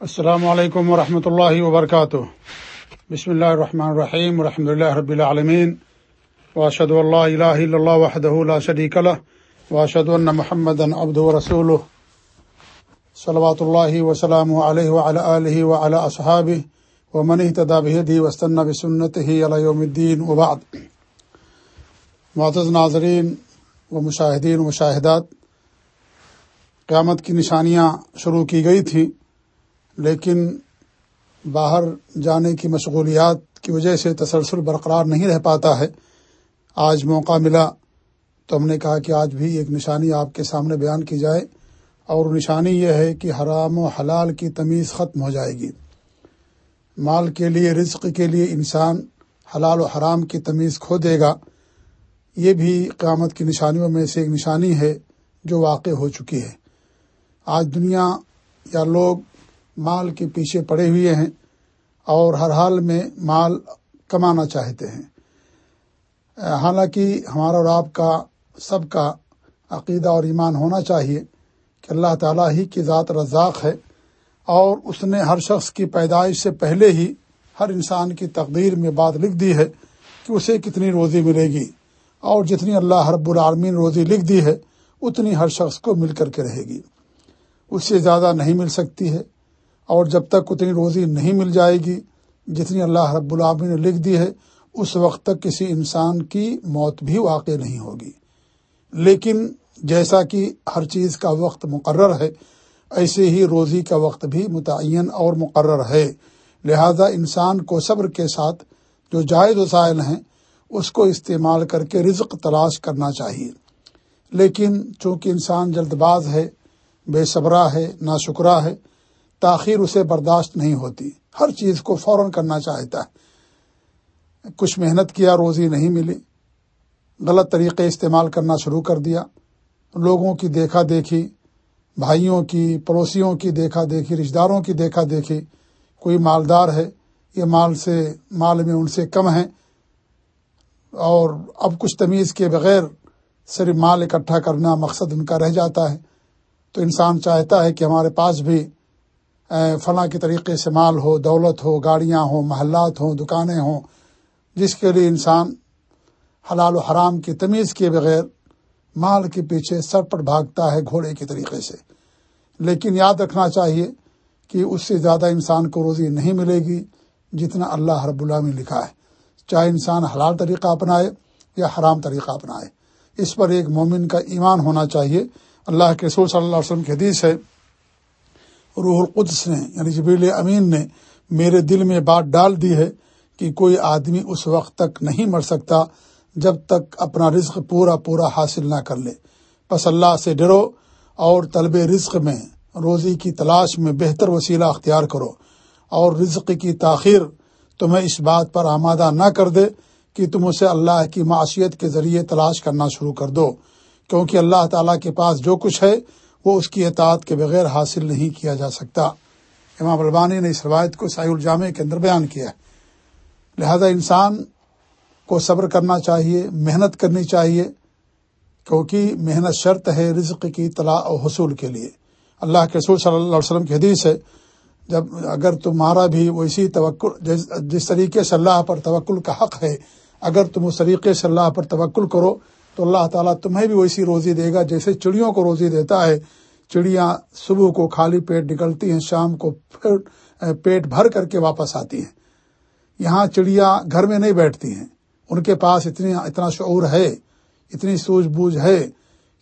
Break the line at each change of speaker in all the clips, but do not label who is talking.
السلام علیکم ورحمۃ اللہ وبرکاتہ۔ بسم اللہ الرحمن الرحیم الحمد اللہ رب العالمین۔ واشد اللہ الہ الا اللہ وحدہ لا شریک له واشهد ان محمدا عبده ورسوله صلوات اللہ وسلام علیہ وعلى آلہ وعلى اصحابہ۔ ومن اهتدى بهديه واستنى بسنته الى يوم الدين وبعد۔ معزز ناظرین و مشاہدین و مشاہدات، قیامت کی نشانیاں شروع کی گئی تھیں۔ لیکن باہر جانے کی مشغولیات کی وجہ سے تسلسل برقرار نہیں رہ پاتا ہے۔ آج موقع ملا تو ہم نے کہا کہ آج بھی ایک نشانی آپ کے سامنے بیان کی جائے اور نشانی یہ ہے کہ حرام و حلال کی تمیز ختم ہو جائے گی۔ مال کے لیے، رزق کے لیے انسان حلال و حرام کی تمیز کھو دے گا۔ یہ بھی قیامت کی نشانیوں میں سے ایک نشانی ہے جو واقع ہو چکی ہے۔ آج دنیا یا لوگ مال کے پیچھے پڑے ہوئے ہیں اور ہر حال میں مال کمانا چاہتے ہیں۔ حالانکہ ہمارا اور آپ کا سب کا عقیدہ اور ایمان ہونا چاہیے کہ اللہ تعالیٰ ہی کی ذات رزاق ہے اور اس نے ہر شخص کی پیدائش سے پہلے ہی ہر انسان کی تقدیر میں بات لکھ دی ہے کہ اسے کتنی روزی ملے گی اور جتنی اللہ رب العالمین روزی لکھ دی ہے، اتنی ہر شخص کو مل کر کے رہے گی۔ اس سے زیادہ نہیں مل سکتی ہے۔ اور جب تک اتنی روزی نہیں مل جائے گی جتنی اللہ رب العالمین نے لکھ دی ہے، اس وقت تک کسی انسان کی موت بھی واقع نہیں ہوگی۔ لیکن جیسا کہ ہر چیز کا وقت مقرر ہے، ایسے ہی روزی کا وقت بھی متعین اور مقرر ہے۔ لہذا انسان کو صبر کے ساتھ جو جائز وسائل ہیں، اس کو استعمال کر کے رزق تلاش کرنا چاہیے۔ لیکن چونکہ انسان جلد باز ہے، بے صبرا ہے ناشکرہ ہے تاخیر اسے برداشت نہیں ہوتی۔ ہر چیز کو فوراً کرنا چاہتا ہے۔ کچھ محنت کیا، روزی نہیں ملی۔ غلط طریقے استعمال کرنا شروع کر دیا۔ لوگوں کی دیکھا دیکھی، بھائیوں کی، پڑوسیوں کی دیکھا دیکھی رشتہ داروں کی دیکھا دیکھی۔ کوئی مالدار ہے، یہ مال سے، مال میں ان سے کم ہے اور اب کچھ تمیز کے بغیر صرف مال اکٹھا کرنا مقصد ان کا رہ جاتا ہے۔ تو انسان چاہتا ہے کہ ہمارے پاس بھی فلاں کے طریقے سے مال ہو، دولت ہو، گاڑیاں ہوں، محلات ہوں، دکانیں ہوں، جس کے لیے انسان حلال و حرام کی تمیز کے بغیر مال کے پیچھے سر پر بھاگتا ہے گھوڑے کے طریقے سے۔ لیکن یاد رکھنا چاہیے کہ اس سے زیادہ انسان کو روزی نہیں ملے گی جتنا اللہ رب اللہ میں لکھا ہے۔ چاہے انسان حلال طریقہ اپنائے یا حرام طریقہ اپنائے۔ اس پر ایک مومن کا ایمان ہونا چاہیے۔ اللہ کے رسول صلی اللہ علیہ وسلم کی حدیث ہے روح القدس نے یعنی جبیل امین نے میرے دل میں بات ڈال دی ہے کہ کوئی آدمی اس وقت تک نہیں مر سکتا جب تک اپنا رزق پورا پورا حاصل نہ کر لے۔ بس اللہ سے ڈرو اور طلب رزق میں، روزی کی تلاش میں بہتر وسیلہ اختیار کرو اور رزق کی تاخیر تمہیں اس بات پر آمادہ نہ کر دے کہ تم اسے اللہ کی معاشیت کے ذریعے تلاش کرنا شروع کر دو۔ کیونکہ اللہ تعالیٰ کے پاس جو کچھ ہے وہ اس کی اطاعت کے بغیر حاصل نہیں کیا جا سکتا۔ امام البانی نے اس روایت کو سائی الجامع کے اندر بیان کیا لہذا انسان کو صبر کرنا چاہیے، محنت کرنی چاہیے، کیونکہ محنت شرط ہے رزق کی طلاع و حصول کے لیے۔ اللہ کے رسول صلی اللہ علیہ وسلم کی حدیث ہے، جب اگر تمہارا بھی ویسی توقع جس طریقے سے اللہ پر توکل کا حق ہے، اگر تم اس طریقے سے اللہ پر توکل کرو تو اللہ تعالیٰ تمہیں بھی ویسی روزی دے گا جیسے چڑیوں کو روزی دیتا ہے۔ چڑیاں صبح کو خالی پیٹ نکلتی ہیں، شام کو پھر پیٹ بھر کر کے واپس آتی ہیں۔ یہاں چڑیا گھر میں نہیں بیٹھتی ہیں۔ ان کے پاس اتنی، اتنا شعور ہے، اتنی سوجھ بوجھ ہے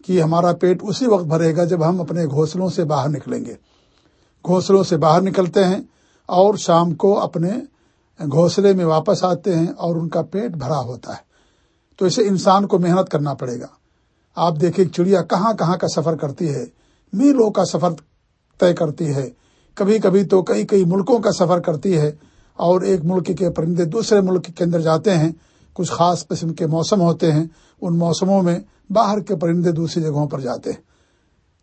کہ ہمارا پیٹ اسی وقت بھرے گا جب ہم اپنے گھونسلوں سے باہر نکلیں گے۔ گھونسلوں سے باہر نکلتے ہیں اور شام کو اپنے گھونسلے میں واپس آتے ہیں اور ان کا پیٹ بھرا ہوتا ہے۔ تو اسے انسان کو محنت کرنا پڑے گا۔ آپ دیکھیں چڑیا کہاں کہاں کا سفر کرتی ہے۔ میلوں کا سفر طے کرتی ہے۔ کبھی کبھی تو کئی کئی ملکوں کا سفر کرتی ہے۔ اور ایک ملک کے پرندے دوسرے ملک کے اندر جاتے ہیں۔ کچھ خاص قسم کے موسم ہوتے ہیں۔ ان موسموں میں باہر کے پرندے دوسری جگہوں پر جاتے ہیں۔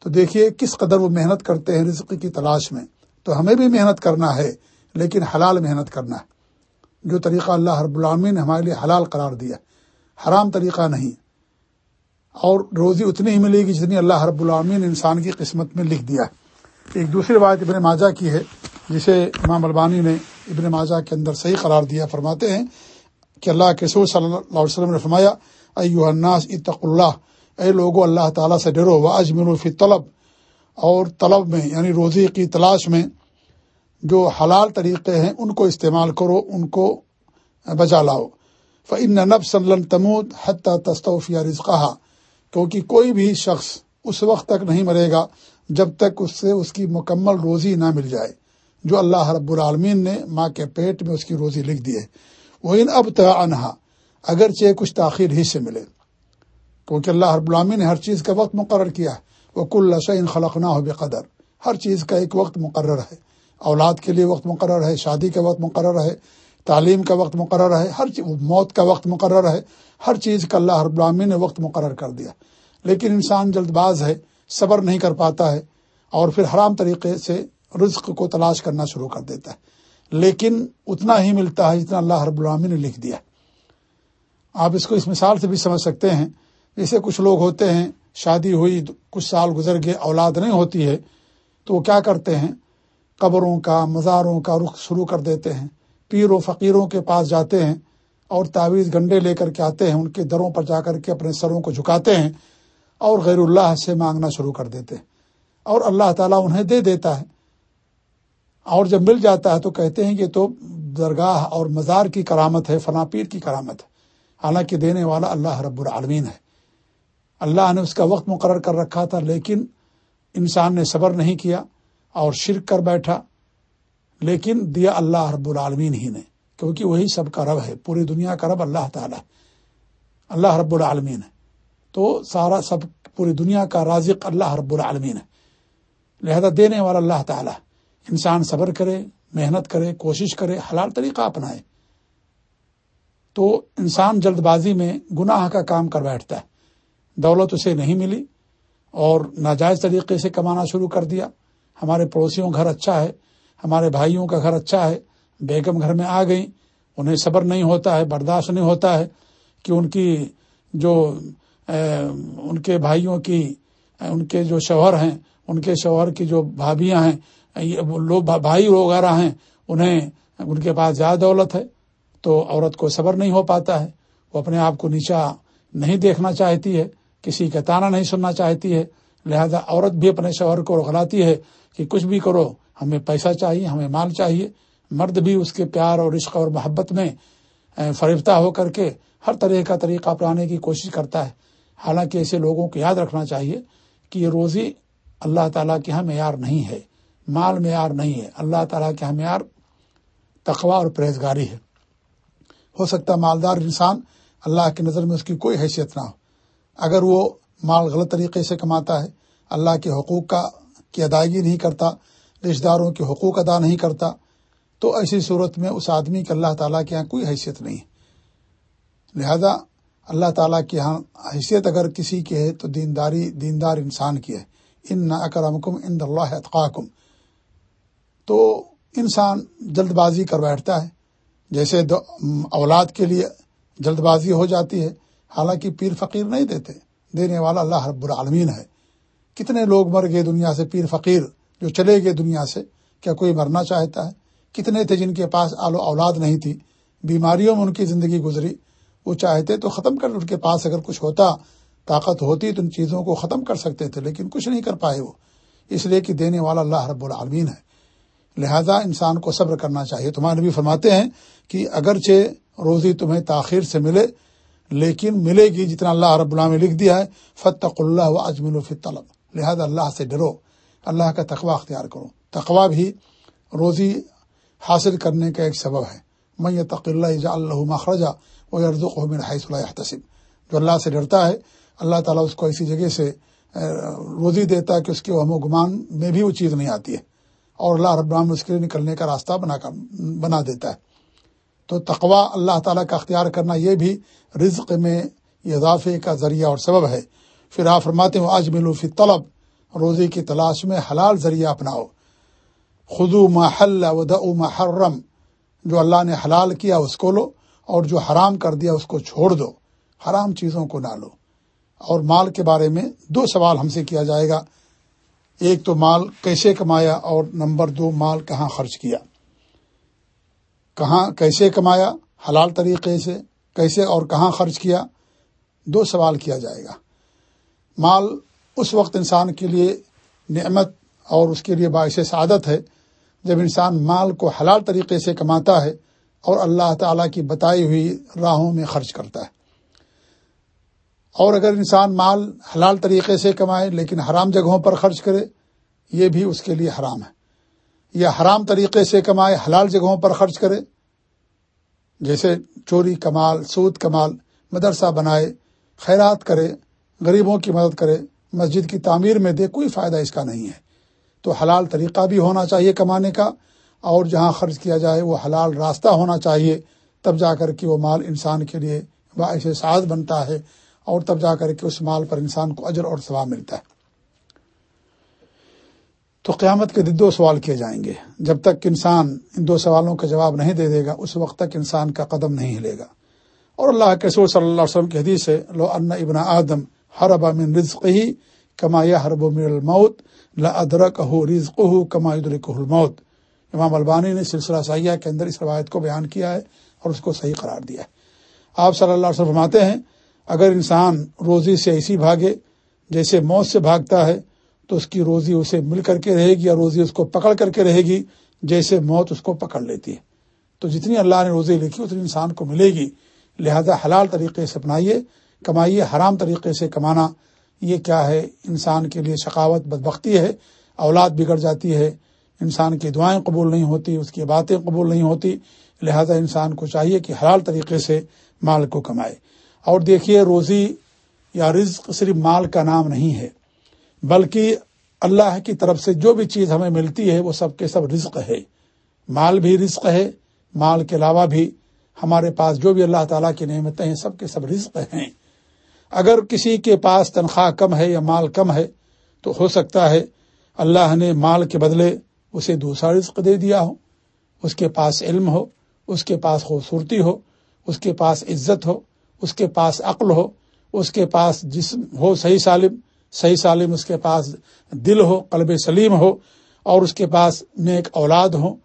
تو دیکھیے کس قدر وہ محنت کرتے ہیں رزق کی تلاش میں۔ تو ہمیں بھی محنت کرنا ہے، لیکن حلال محنت کرنا ہے۔ جو طریقہ اللہ رب العالمین نے ہمارے لیے حلال قرار دیا۔ ہے حرام طریقہ نہیں۔ اور روزی اتنی ہی ملے گی جتنی اللہ رب العامین انسان کی قسمت میں لکھ دیا ہے۔ ایک دوسری بات ابن ماجہ کی ہے، جسے امام البانی نے ابن ماجہ کے اندر صحیح قرار دیا۔ فرماتے ہیں کہ اللہ کے سور صلی اللہ علیہ وسلم نے فرمایا ایو الناس اتق اللہ، اے لوگو، اللہ تعالیٰ سے ڈرو و اجمن فی طلب اور طلب میں یعنی روزی کی تلاش میں جو حلال طریقے ہیں، ان کو استعمال کرو، ان کو بجا لاؤ۔ فن نب سلن تمود حتیٰ تستوفیہ رزقہ کیونکہ کوئی بھی شخص اس وقت تک نہیں مرے گا جب تک اس سے اس کی مکمل روزی نہ مل جائے، جو اللہ رب العالمین نے ماں کے پیٹ میں اس کی روزی لکھ دی ہے۔ وہ ان اب تنہا اگرچہ کچھ تاخیر ہی سے ملے۔ کیونکہ اللہ رب العالمین نے ہر چیز کا وقت مقرر کیا ہے۔ وہ کل شعین خلق نہ ہو بے قدر ہر چیز کا ایک وقت مقرر ہے۔ اولاد کے لیے وقت مقرر ہے، شادی کا وقت مقرر ہے۔ تعلیم کا وقت مقرر ہے، ہر موت کا وقت مقرر ہے، ہر چیز کا اللہ رب العالمین نے وقت مقرر کر دیا۔ لیکن انسان جلد باز ہے، صبر نہیں کر پاتا ہے اور پھر حرام طریقے سے رزق کو تلاش کرنا شروع کر دیتا ہے۔ لیکن اتنا ہی ملتا ہے جتنا اللہ رب العالمین نے لکھ دیا۔ آپ اس کو اس مثال سے بھی سمجھ سکتے ہیں۔ جیسے کچھ لوگ ہوتے ہیں، شادی ہوئی، کچھ سال گزر گئے، اولاد نہیں ہوتی ہے، تو وہ کیا کرتے ہیں؟ قبروں کا، مزاروں کا رخ شروع کر دیتے ہیں۔ پیر و فقیروں کے پاس جاتے ہیں اور تعویذ گنڈے لے کر کے آتے ہیں، ان کے دروں پر جا کر کے اپنے سروں کو جھکاتے ہیں اور غیر اللہ سے مانگنا شروع کر دیتے ہیں۔ اور اللہ تعالیٰ انہیں دے دیتا ہے۔ اور جب مل جاتا ہے تو کہتے ہیں کہ تو درگاہ اور مزار کی کرامت ہے فنا پیر کی کرامت۔ ہے حالانکہ دینے والا اللہ رب العالمین ہے۔ اللہ نے اس کا وقت مقرر کر رکھا تھا، لیکن انسان نے صبر نہیں کیا اور شرک کر بیٹھا۔ لیکن دیا اللہ رب العالمین ہی نے، کیونکہ وہی سب کا رب ہے، پوری دنیا کا رب اللہ تعالیٰ اللہ رب العالمین ہے۔ تو سارا سب، پوری دنیا کا رازق اللہ رب العالمین ہے۔ لہذا دینے والا اللہ تعالیٰ انسان صبر کرے، محنت کرے، کوشش کرے، حلال طریقہ اپنائے۔ تو انسان جلد بازی میں گناہ کا کام کر بیٹھتا ہے۔ دولت اسے نہیں ملی اور ناجائز طریقے سے کمانا شروع کر دیا۔ ہمارے پڑوسیوں گھر اچھا ہے۔ ہمارے بھائیوں کا گھر اچھا ہے، بیگم گھر میں آ گئی انہیں صبر نہیں ہوتا ہے، برداشت نہیں ہوتا ہے کہ ان کی جو ان کے بھائیوں کی، ان کے جو شوہر ہیں، ان کے شوہر کی جو بھابیاں ہیں لوگ، بھائی وغیرہ ہیں، انہیں ان کے پاس زیادہ دولت ہے تو عورت کو صبر نہیں ہو پاتا ہے۔ وہ اپنے آپ کو نیچا نہیں دیکھنا چاہتی ہے، کسی کا تانا نہیں سننا چاہتی ہے۔ لہذا عورت بھی اپنے شوہر کو رغلاتی ہے کہ کچھ بھی کرو ہمیں پیسہ چاہیے، ہمیں مال چاہیے۔ مرد بھی اس کے پیار اور عشق اور محبت میں فریفتہ ہو کر کے ہر طرح کا طریقہ اپنانے کی کوشش کرتا ہے۔ حالانکہ ایسے لوگوں کو یاد رکھنا چاہیے کہ یہ روزی اللہ تعالیٰ کے یہاں معیار نہیں ہے۔ مال معیار نہیں ہے۔ اللہ تعالیٰ کے یہاں معیار تقوا اور پرہیزگاری ہے۔ ہو سکتا مالدار انسان اللہ کی نظر میں اس کی کوئی حیثیت نہ ہو۔ اگر وہ مال غلط طریقے سے کماتا ہے، اللہ کے حقوق کا، کی ادائیگی نہیں کرتا رشتہ داروں کے حقوق ادا نہیں کرتا، تو ایسی صورت میں اس آدمی کی اللہ تعالیٰ کے یہاں کوئی حیثیت نہیں ہے۔ لہذا اللہ تعالیٰ کی یہاں حیثیت اگر کسی کی ہے تو دینداری، دیندار انسان کی ہے۔ ان نہ اکرمکم ان اللہ اطقاکم تو انسان جلد بازی کر بیٹھتا ہے، جیسے اولاد کے لیے جلد بازی ہو جاتی ہے، حالانکہ پیر فقیر نہیں دیتے، دینے والا اللہ رب العالمین ہے۔ کتنے لوگ مر گئے دنیا سے پیر فقیر؟ جو چلے گئے دنیا سے، کیا کوئی مرنا چاہتا ہے؟ کتنے تھے جن کے پاس آلو اولاد نہیں تھی؟ بیماریوں میں ان کی زندگی گزری۔ وہ چاہتے تو ختم کر ان کے پاس اگر کچھ ہوتا، طاقت ہوتی تو ان چیزوں کو ختم کر سکتے تھے، لیکن کچھ نہیں کر پائے وہ۔ اس لیے کہ دینے والا اللہ رب العالمین ہے۔ لہذا انسان کو صبر کرنا چاہیے۔ تمہارے نبی فرماتے ہیں کہ اگرچہ روزی تمہیں تاخیر سے ملے، لیکن ملے گی جتنا اللہ رب اللہ نے لکھ دیا ہے فتق اللہ و اجمل و طلب لہذا اللہ سے ڈرو۔ اللہ کا تقوا اختیار کرو۔ تقوا بھی روزی حاصل کرنے کا ایک سبب ہے۔ میں یہ تق اللہ اللہ مخرجہ وہ اردو قوم حیث اللہ تصب جو اللہ سے ڈرتا ہے، اللہ تعالیٰ اس کو ایسی جگہ سے روزی دیتا ہے کہ اس کے وہم و گمان میں بھی وہ چیز نہیں آتی ہے۔ اور اللہ رب العالمین اس کے لیے نکلنے کا راستہ بنا کر، بنا دیتا ہے۔ تو تقوا اللہ تعالیٰ کا اختیار کرنا یہ بھی رزق میں اضافے کا ذریعہ اور سبب ہے۔ پھر آپ فرماتے ہوں آج ملو فی طلب روزی کی تلاش میں حلال ذریعہ اپناؤ۔ خدو محل و محرم جو اللہ نے حلال کیا اس کو لو اور جو حرام کر دیا اس کو چھوڑ دو۔ حرام چیزوں کو نہ لو۔ اور مال کے بارے میں دو سوال ہم سے کیا جائے گا۔ ایک تو مال کیسے کمایا اور نمبر دو مال کہاں خرچ کیا۔ کہاں کیسے کمایا، حلال طریقے سے کیسے اور کہاں خرچ کیا، دو سوال کیا جائے گا۔ مال اس وقت انسان کے لیے نعمت اور اس کے لیے باعث سعادت ہے۔ جب انسان مال کو حلال طریقے سے کماتا ہے اور اللہ تعالی کی بتائی ہوئی راہوں میں خرچ کرتا ہے۔ اور اگر انسان مال حلال طریقے سے کمائے لیکن حرام جگہوں پر خرچ کرے، یہ بھی اس کے لیے حرام ہے۔ یا حرام طریقے سے کمائے، حلال جگہوں پر خرچ کرے، جیسے چوری کمال، سود کمال، مدرسہ بنائے، خیرات کرے، غریبوں کی مدد کرے مسجد کی تعمیر میں دے کوئی فائدہ اس کا نہیں ہے۔ تو حلال طریقہ بھی ہونا چاہیے کمانے کا، اور جہاں خرچ کیا جائے وہ حلال راستہ ہونا چاہیے۔ تب جا کر کے وہ مال انسان کے لیے باعث سعد بنتا ہے، اور تب جا کر کے اس مال پر انسان کو اجر اور ثواب ملتا ہے۔ تو قیامت کے دو سوال کیے جائیں گے۔ جب تک انسان ان دو سوالوں کا جواب نہیں دے دے گا، اس وقت تک انسان کا قدم نہیں ہلے گا۔ اور اللہ کے رسول صلی اللہ علیہ وسلم کی حدیث ہے، لو ان ابن آدم ہر من رزق ہی کمایا ہر من الموت لدرک ہو رزق ہو کما الموت. امام البانی نے سلسلہ سیاح کے اندر اس روایت کو بیان کیا ہے اور اس کو صحیح قرار دیا ہے۔ آپ صلی اللہ علیہ وسلم فرماتے ہیں، اگر انسان روزی سے ایسی بھاگے، جیسے موت سے بھاگتا ہے، تو اس کی روزی اسے مل کر کے رہے گی یا روزی اس کو پکڑ کر کے رہے گی، جیسے موت اس کو پکڑ لیتی ہے۔ تو جتنی اللہ نے روزی لکھی، اتنی انسان کو ملے گی۔ لہذا حلال طریقے سے اپنائیے۔ کمائیے، حرام طریقے سے کمانا، یہ کیا ہے؟ انسان کے لیے ثقافت بدبختی ہے، اولاد بگڑ جاتی ہے، انسان کی دعائیں قبول نہیں ہوتی، اس کی باتیں قبول نہیں ہوتی، لہذا انسان کو چاہیے کہ حلال طریقے سے مال کو کمائے۔ اور دیکھیے، روزی یا رزق صرف مال کا نام نہیں ہے، بلکہ اللہ کی طرف سے جو بھی چیز ہمیں ملتی ہے، وہ سب کے سب رزق ہے۔ مال بھی رزق ہے، مال کے علاوہ بھی ہمارے پاس جو بھی اللہ تعالیٰ کی نعمتیں ہیں، سب کے سب رزق ہیں۔ اگر کسی کے پاس تنخواہ کم ہے یا مال کم ہے، تو ہو سکتا ہے اللہ نے مال کے بدلے اسے دوسرا رزق دے دیا ہو۔ اس کے پاس علم ہو، اس کے پاس خوبصورتی ہو، اس کے پاس عزت ہو، اس کے پاس عقل ہو، اس کے پاس جسم ہو صحیح سالم صحیح سالم اس کے پاس دل ہو، قلب سلیم ہو، اور اس کے پاس نیک اولاد ہو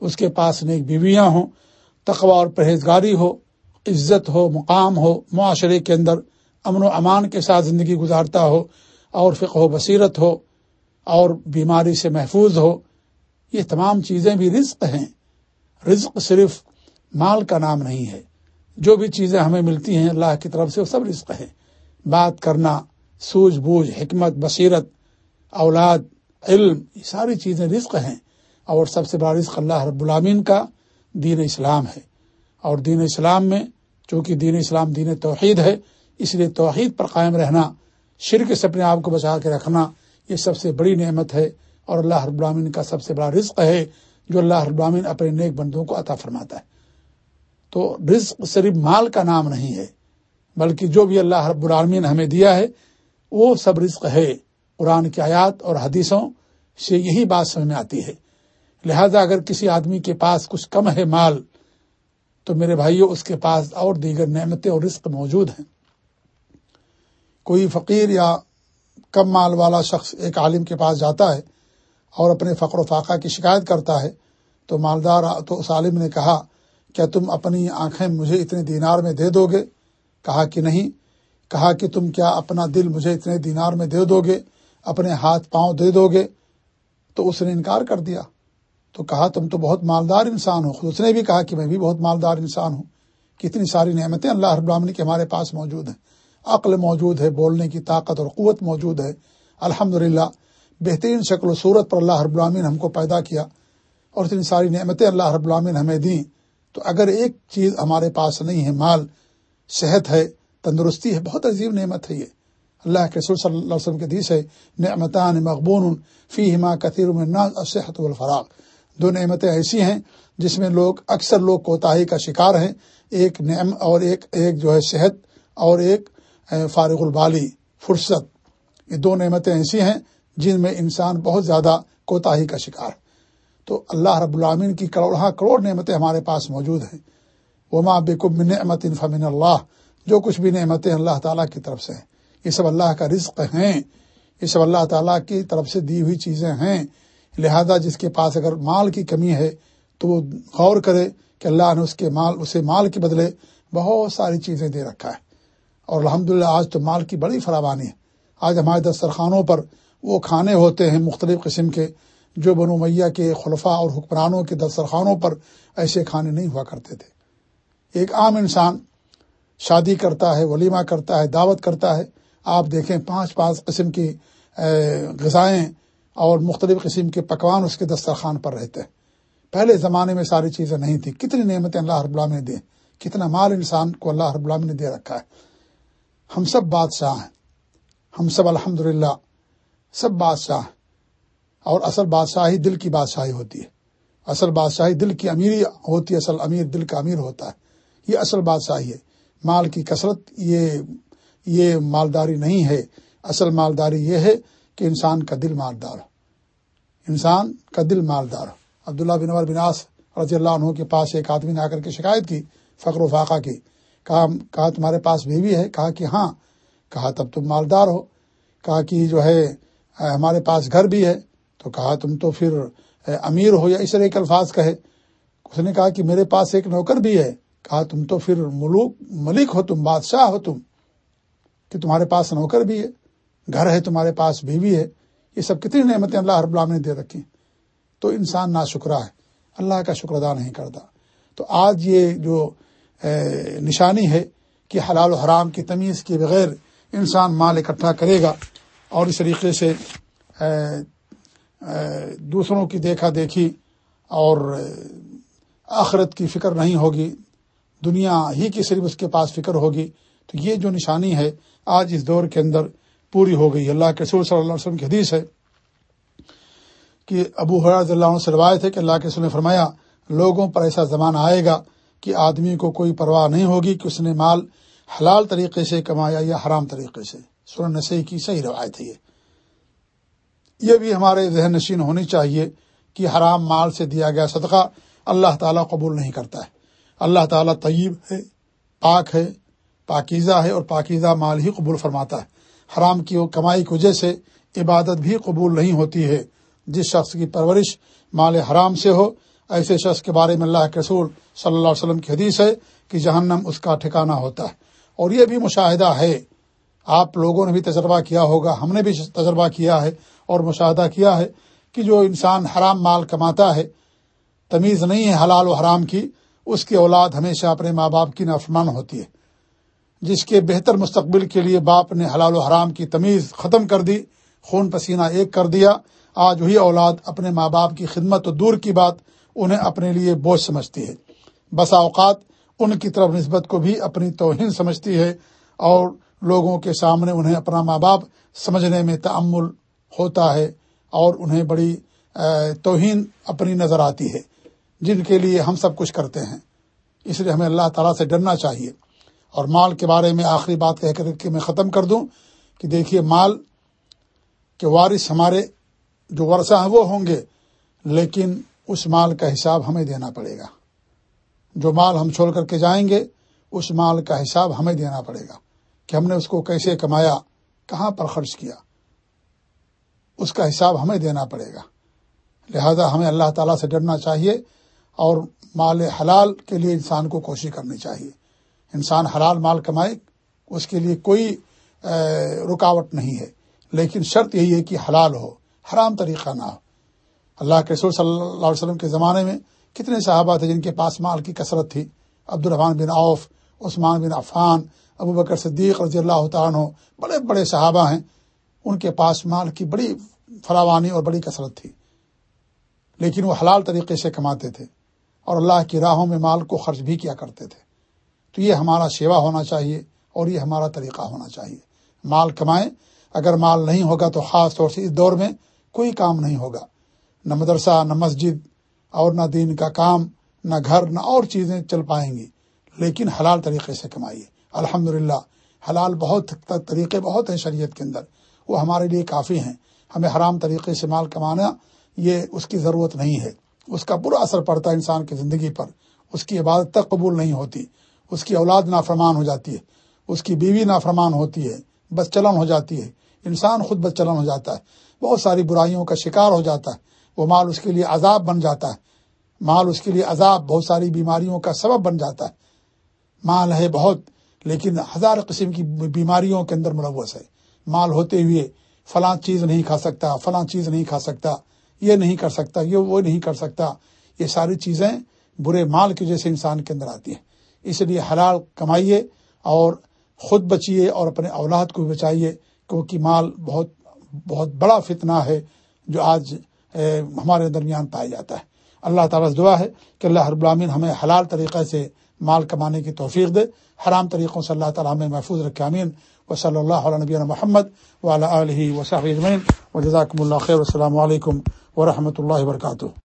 اس کے پاس نیک بیویاں ہوں، تقوی اور پرہیزگاری ہو، عزت ہو، مقام ہو، معاشرے کے اندر امن و امان کے ساتھ زندگی گزارتا ہو اور فقہ و بصیرت ہو اور بیماری سے محفوظ ہو، یہ تمام چیزیں بھی رزق ہیں۔ رزق صرف مال کا نام نہیں ہے۔ جو بھی چیزیں ہمیں ملتی ہیں، اللہ کی طرف سے وہ سب رزق ہے بات کرنا سوجھ بوجھ، حکمت، بصیرت، اولاد، علم، یہ ساری چیزیں رزق ہیں۔ اور سب سے بڑا رزق اللہ رب العامین کا دین اسلام ہے۔ اور دین اسلام میں، چونکہ دین اسلام دین توحید ہے اس لیے توحید پر قائم رہنا، شرک سے اپنے آپ کو بچا کے رکھنا، یہ سب سے بڑی نعمت ہے اور اللہ رب العامین کا سب سے بڑا رزق ہے جو اللہ رب العامین اپنے نیک بندوں کو عطا فرماتا ہے۔ تو رزق صرف مال کا نام نہیں ہے، بلکہ جو بھی اللہ رب العالمین نے ہمیں دیا ہے، وہ سب رزق ہے۔ قرآن کی آیات اور حدیثوں سے یہی بات سمجھ میں آتی ہے۔ لہذا اگر کسی آدمی کے پاس کچھ کم ہے مال، تو میرے بھائیوں اس کے پاس اور دیگر نعمتیں اور رزق موجود ہیں۔ کوئی فقیر یا کم مال والا شخص ایک عالم کے پاس جاتا ہے اور اپنے فقر و فاقہ کی شکایت کرتا ہے، تو مالدار تو اس عالم نے کہا، کیا تم اپنی آنکھیں مجھے اتنے دینار میں دے دو گے؟ کہا کہ نہیں۔ کہا کہ تم کیا اپنا دل مجھے اتنے دینار میں دے دو گے؟ اپنے ہاتھ پاؤں دے دو گے؟ تو اس نے انکار کر دیا۔ تو کہا، تم تو بہت مالدار انسان ہو۔ خود اس نے بھی کہا کہ میں بھی بہت مالدار انسان ہوں۔ کتنی ساری نعمتیں اللہ رب العالمین کے ہمارے پاس موجود ہیں۔ عقل موجود ہے، بولنے کی طاقت اور قوت موجود ہے۔ الحمد بہترین شکل و صورت پر اللہ رب العالمین ہم کو پیدا کیا اور اتنی ساری نعمتیں اللہ رب العالمین ہمیں دیں۔ تو اگر ایک چیز ہمارے پاس نہیں ہے، مال، صحت ہے، تندرستی ہے، بہت عظیم نعمت ہے یہ۔ اللہ کے رسول صلی اللہ علیہ وسلم کے دیس ہے، نعمتان مقبون فی ہما کثیر صحت الفراغ دو نعمتیں ایسی ہیں جس میں لوگ اکثر لوگ کوتاہی کا شکار ہیں۔ ایک نعم اور ایک ایک جو ہے صحت اور ایک فارغ البالی، فرصت، یہ دو نعمتیں ایسی ہیں جن میں انسان بہت زیادہ کوتاہی کا شکار۔ تو اللہ رب العامین کی کروڑ ہاں، کروڑ نعمتیں ہمارے پاس موجود ہیں۔ وما بےکب نعمت فمن اللہ جو کچھ بھی نعمتیں اللہ تعالیٰ کی طرف سے ہیں۔ یہ سب اللہ کا رزق ہیں۔ یہ سب اللہ تعالیٰ کی طرف سے دی ہوئی چیزیں ہیں۔ لہذا جس کے پاس اگر مال کی کمی ہے، تو وہ غور کرے کہ اللہ نے اس کے مال، اسے مال کے بدلے بہت ساری چیزیں دے رکھا ہے۔ اور الحمد آج تو مال کی بڑی فراوانی ہے۔ آج ہمارے دسترخوانوں پر وہ کھانے ہوتے ہیں مختلف قسم کے، جو بنو میاں کے خلفاء اور حکمرانوں کے دسترخوانوں پر ایسے کھانے نہیں ہوا کرتے تھے۔ ایک عام انسان شادی کرتا ہے، ولیمہ کرتا ہے، دعوت کرتا ہے۔ آپ دیکھیں پانچ پانچ قسم کی غذائیں اور مختلف قسم کے پکوان اس کے دسترخوان پر رہتے ہیں۔ پہلے زمانے میں ساری چیزیں نہیں تھیں۔ کتنی نعمتیں اللہ رب اللہ نے دی کتنا مال انسان کو اللہ رب اللہ نے دے رکھا ہے۔ ہم سب بادشاہ ہیں۔ ہم سب الحمد سب بادشاہ ہیں۔ اور اصل بادشاہی دل کی بادشاہی ہوتی ہے۔ اصل بادشاہی دل کی امیری ہوتی ہے، اصل امیر دل کا امیر ہوتا ہے۔ یہ اصل بادشاہی ہے۔ مال کی کثرت یہ یہ مالداری نہیں ہے۔ اصل مالداری یہ ہے کہ انسان کا دل مالدار ہو۔ انسان کا دل مالدار ہو۔ عبداللہ بن عمر بناس رضی اللہ عنہ کے پاس ایک آدمی نے آ کر کے شکایت کی، فقر و فاقہ کی۔ کہا کہا تمہارے پاس بیوی ہے؟ کہا کہ ہاں۔ کہا، تب تم مالدار ہو۔ کہا کہ جو ہے ہمارے پاس گھر بھی ہے۔ تو کہا، تم تو پھر امیر ہو یا اس طرح کے الفاظ کہے۔ اس نے کہا کہ میرے پاس ایک نوکر بھی ہے۔ کہا، تم تو پھر ملوک، ملک ہو تم، بادشاہ ہو تم۔ کہ تمہارے پاس نوکر بھی ہے، گھر ہے، تمہارے پاس بیوی ہے۔ یہ سب کتنی نعمتیں اللہ رب العالمین نے دے رکھی تو انسان نا شکرا ہے۔ اللہ کا شکر ادا نہیں کرتا۔ تو آج یہ جو نشانی ہے کہ حلال و حرام کی تمیز کے بغیر انسان مال اکٹھا کرے گا۔ اور اس طریقے سے دوسروں کی دیکھا دیکھی اور آخرت کی فکر نہیں ہوگی، دنیا ہی کی صرف اس کے پاس فکر ہوگی۔ تو یہ جو نشانی ہے، آج اس دور کے اندر پوری ہو گئی۔ اللہ کے رسول صلی اللہ علیہ وسلم کی حدیث ہے کہ ابو حراض اللہ عنہ سے روایت ہے کہ اللہ کے رسول نے فرمایا، لوگوں پر ایسا زمانہ آئے گا کہ آدمی کو کوئی پرواہ نہیں ہوگی کہ اس نے مال حلال طریقے سے کمایا یا حرام طریقے سے۔ سورن نسی کی صحیح روایت ہے یہ۔ یہ بھی ہمارے ذہن نشین ہونی چاہیے کہ حرام مال سے دیا گیا صدقہ اللہ تعالیٰ قبول نہیں کرتا ہے۔ اللہ تعالیٰ طیب ہے، پاک ہے، پاکیزہ ہے اور پاکیزہ مال ہی قبول فرماتا ہے۔ حرام کی کمائی کی وجہ سے عبادت بھی قبول نہیں ہوتی ہے۔ جس شخص کی پرورش مال حرام سے ہو ایسے شخص کے بارے میں اللہ کے رسول صلی اللہ علیہ وسلم کی حدیث ہے کہ جہنم اس کا ٹھکانہ ہوتا ہے۔ اور یہ بھی مشاہدہ ہے۔ آپ لوگوں نے بھی تجربہ کیا ہوگا، ہم نے بھی تجربہ کیا ہے اور مشاہدہ کیا ہے کہ جو انسان حرام مال کماتا ہے، تمیز نہیں ہے حلال و حرام کی، اس کی اولاد ہمیشہ اپنے ماں باپ کی نافرمان ہوتی ہے۔ جس کے بہتر مستقبل کے لیے باپ نے حلال و حرام کی تمیز ختم کر دی، خون پسینہ ایک کر دیا، آج وہی اولاد اپنے ماں باپ کی خدمت و دور کی بات انہیں اپنے لیے بوجھ سمجھتی ہے۔ بسا اوقات ان کی طرف نسبت کو بھی اپنی توہین سمجھتی ہے اور لوگوں کے سامنے انہیں اپنا ماں باپ سمجھنے میں تعمل ہوتا ہے اور انہیں بڑی توہین اپنی نظر آتی ہے۔ جن کے لیے ہم سب کچھ کرتے ہیں۔ اس لیے ہمیں اللہ تعالیٰ سے ڈرنا چاہیے۔ اور مال کے بارے میں آخری بات کہہ کر کے میں ختم کر دوں کہ دیکھیے مال کے وارث ہمارے جو ورثہ ہیں وہ ہوں گے، لیکن اس مال کا حساب ہمیں دینا پڑے گا۔ جو مال ہم چھوڑ کر کے جائیں گے، اس مال کا حساب ہمیں دینا پڑے گا کہ ہم نے اس کو کیسے کمایا، کہاں پر خرچ کیا۔ اس کا حساب ہمیں دینا پڑے گا۔ لہذا ہمیں اللہ تعالیٰ سے ڈرنا چاہیے اور مال حلال کے لیے انسان کو کوشش کرنی چاہیے۔ انسان حلال مال کمائے، اس کے لیے کوئی رکاوٹ نہیں ہے۔ لیکن شرط یہی ہے کہ حلال ہو، حرام طریقہ نہ ہو۔ اللہ کے رسول صلی اللہ علیہ وسلم کے زمانے میں کتنے صحابہ تھے جن کے پاس مال کی کثرت تھی؟ عبدالرحمان بن عوف، عثمان بن عفان، ابو بکر صدیق رضی اللہ تعالیٰ بڑے بڑے صحابہ ہیں۔ ان کے پاس مال کی بڑی فراوانی اور بڑی کثرت تھی۔ لیکن وہ حلال طریقے سے کماتے تھے اور اللہ کی راہوں میں مال کو خرچ بھی کیا کرتے تھے۔ تو یہ ہمارا سیوا ہونا چاہیے اور یہ ہمارا طریقہ ہونا چاہیے۔ مال کمائیں، اگر مال نہیں ہوگا تو خاص طور سے اس دور میں کوئی کام نہیں ہوگا۔ نہ مدرسہ، نہ مسجد، اور نہ دین کا کام، نہ گھر، نہ اور چیزیں چل پائیں گی۔ لیکن حلال طریقے سے کمائیے۔ الحمد حلال بہت طریقے بہت ہیں شریعت کے اندر۔ وہ ہمارے لیے کافی ہیں۔ ہمیں حرام طریقے سے مال کمانا، یہ اس کی ضرورت نہیں ہے۔ اس کا برا اثر پڑتا ہے انسان کی زندگی پر۔ اس کی عبادت تک قبول نہیں ہوتی۔ اس کی اولاد نافرمان ہو جاتی ہے۔ اس کی بیوی نافرمان ہوتی ہے۔ بس چلن ہو جاتی ہے۔ انسان خود بد چلن ہو جاتا ہے۔ بہت ساری برائیوں کا شکار ہو جاتا ہے۔ وہ مال اس کے لیے عذاب بن جاتا ہے۔ مال اس کے لیے عذاب بہت ساری بیماریوں کا سبب بن جاتا ہے۔ مال ہے بہت، لیکن ہزار قسم کی بیماریوں کے اندر ملوث ہے۔ مال ہوتے ہوئے فلاں چیز نہیں کھا سکتا، فلاں چیز نہیں کھا سکتا، یہ نہیں کر سکتا، یہ وہ نہیں کر سکتا۔ یہ ساری چیزیں برے مال کی وجہ سے انسان کے اندر آتی ہیں۔ اس لیے حلال کمائیے اور خود بچیے اور اپنے اولاد کو بھی بچائیے، کیونکہ مال بہت بہت بڑا فتنہ ہے جو آج ہمارے درمیان پایا جاتا ہے۔ اللہ تعالیٰ دعا ہے کہ اللہ رب العالمین ہمیں حلال طریقے سے مال کمانے کی توفیق دے، حرام طریقوں سے اللہ تعالیٰ ہمیں محفوظ رکھے امین و صلی اللہ علیہ نبی محمد ولا علیہ وصحب اجمین و جزاکم اللہ خیر السلام علیکم و رحمۃ اللہ وبرکاتہ۔